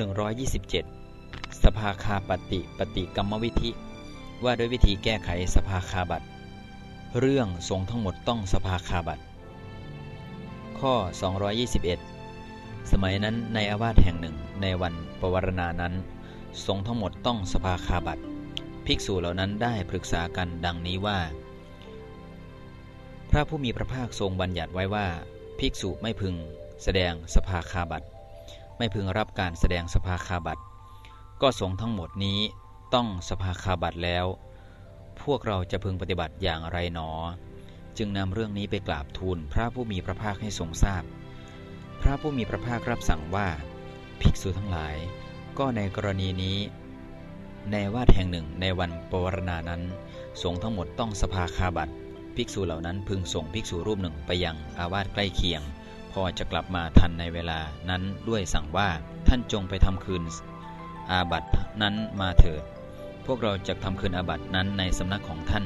127 สภาคาปฏิปฏิกรรมวิธีว่าด้วยวิธีแก้ไขสภาคาบัตเรื่องสงทั้งหมดต้องสภาคาบัตข้อ 221 สมัยนั้นในอาวาสแห่งหนึ่งในวันปวารณานั้นสงทั้งหมดต้องสภาคาบัตภิกษุเหล่านั้นได้ปรึกษากันดังนี้ว่า พระผู้มีพระภาคทรงบัญญัติไว้ว่า ภิกษุไม่พึง แสดงสภาคาบัต ไม่พึงรับการแสดงสภาคาบัตก็สงทั้งหมดนี้ต้องสภาคาบัตแล้ว พวกเราจะพึงปฏิบัติอย่างไรหนอ จึงนำเรื่องนี้ไปกราบทูลพระผู้มีพระภาคให้ทรงทราบพพระผู้มีพระภาครับสั่งว่า ภิกษุทั้งหลาย ก็ในกรณีนี้ ในวาดแห่งหนึ่งในวันปวารณานั้นสงทั้งหมดต้องสภาคาบัตภิกษุเหล่านั้นพึงส่งภิกษุรูปหนึ่งไปยังอาวาสใกล้เคียง พอจะกลับมาทันในเวลานั้นด้วยสั่งว่าท่านจงไปทำคืนอาบัตนั้นมาเถิด พวกเราจะทำคืนอาบัตนั้นในสำนักของท่าน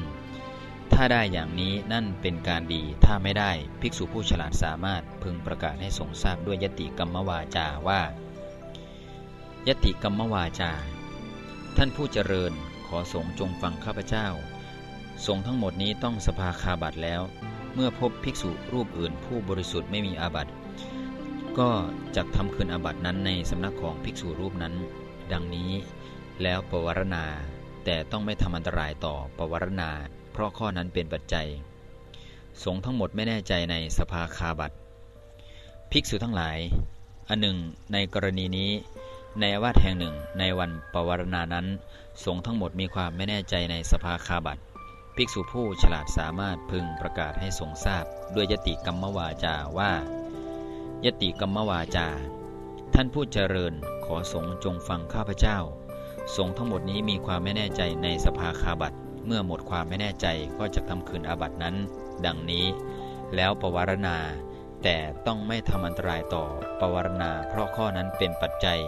ถ้าได้อย่างนี้นั่นเป็นการดี ถ้าไม่ได้ภิกษุผู้ฉลาดสามารถพึงประกาศให้สงทราบด้วยยติกรรมวาจาว่า ยติกรรมวาจา ท่านผู้เจริญขอสงจงฟังข้าพเจ้า สงทั้งหมดนี้ต้องสภาคาบัตแล้ว เมื่อพบภิกษุรูปอื่น ผู้บริสุทธิ์ไม่มีอาบัติ ก็จะทำคืนอาบัตินั้นในสำนักของภิกษุรูปนั้น ดังนี้แล้วปวารณา แต่ต้องไม่ทำอันตรายต่อปวารณา เพราะข้อนั้นเป็นปัจจัย สงทั้งหมดไม่แน่ใจในสภาคาบัตภิกษุทั้งหลาย อันหนึ่ง ในกรณีนี้ ในวาดแห่งหนึ่งในวันปวารณานั้น สงทั้งหมดมีความไม่แน่ใจในสภาคาบัต ภิกษุผู้ฉลาดสามารถพึงประกาศให้สงทราบด้วยยติกรรมวาจาว่า ยติกรรมวาจา ท่านผู้เจริญขอสงจงฟังข้าพเจ้า สงทั้งหมดนี้มีความไม่แน่ใจในสภาคาบัตเมื่อหมดความไม่แน่ใจก็จะทำคืนอาบัตนั้น ดังนี้ แล้วปวารณา แต่ต้องไม่ทำอันตรายต่อปวารณา เพราะข้อนั้นเป็นปัจจัย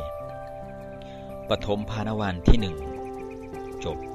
ปฐมพานวันที่หนึ่งจบ